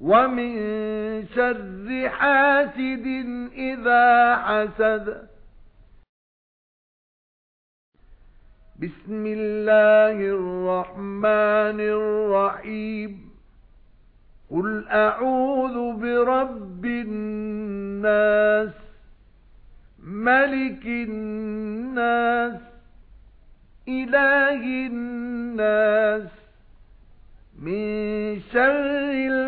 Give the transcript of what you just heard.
وَمِنْ شَرِّ حَاسِدٍ إِذَا حَسَدَ. بِسْمِ اللَّهِ الرَّحْمَنِ الرَّحِيمِ. قُلْ أَعُوذُ بِرَبِّ النَّاسِ مَلِكِ النَّاسِ إِلَٰهِ النَّاسِ. مِن شَرِّ